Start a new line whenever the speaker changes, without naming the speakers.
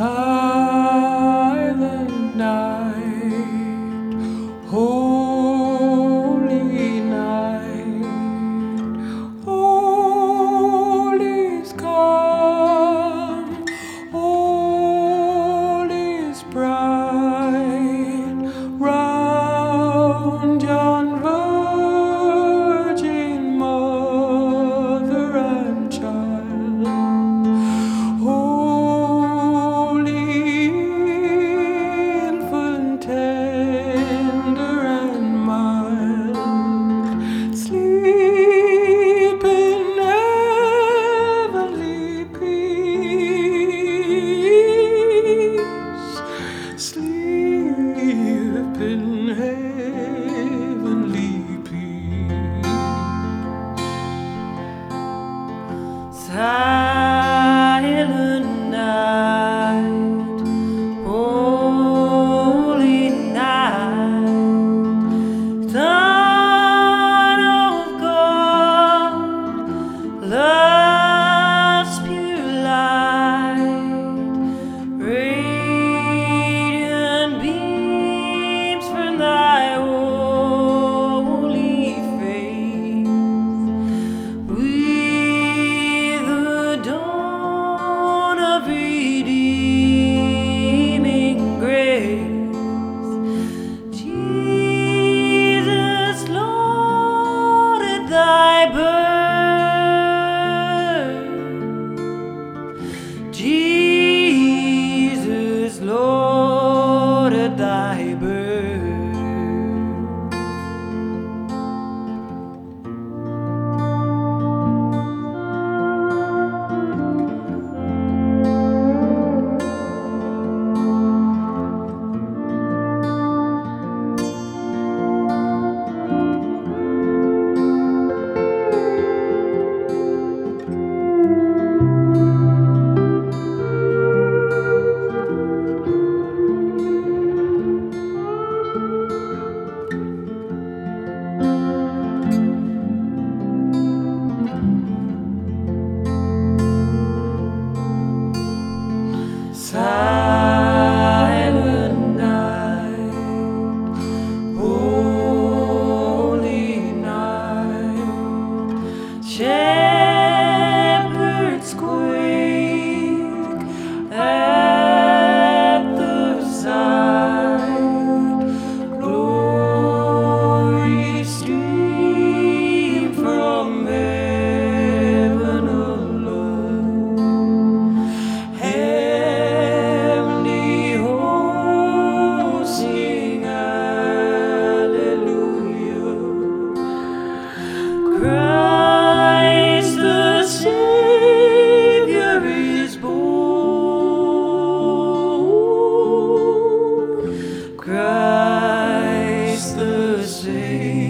silent night. Say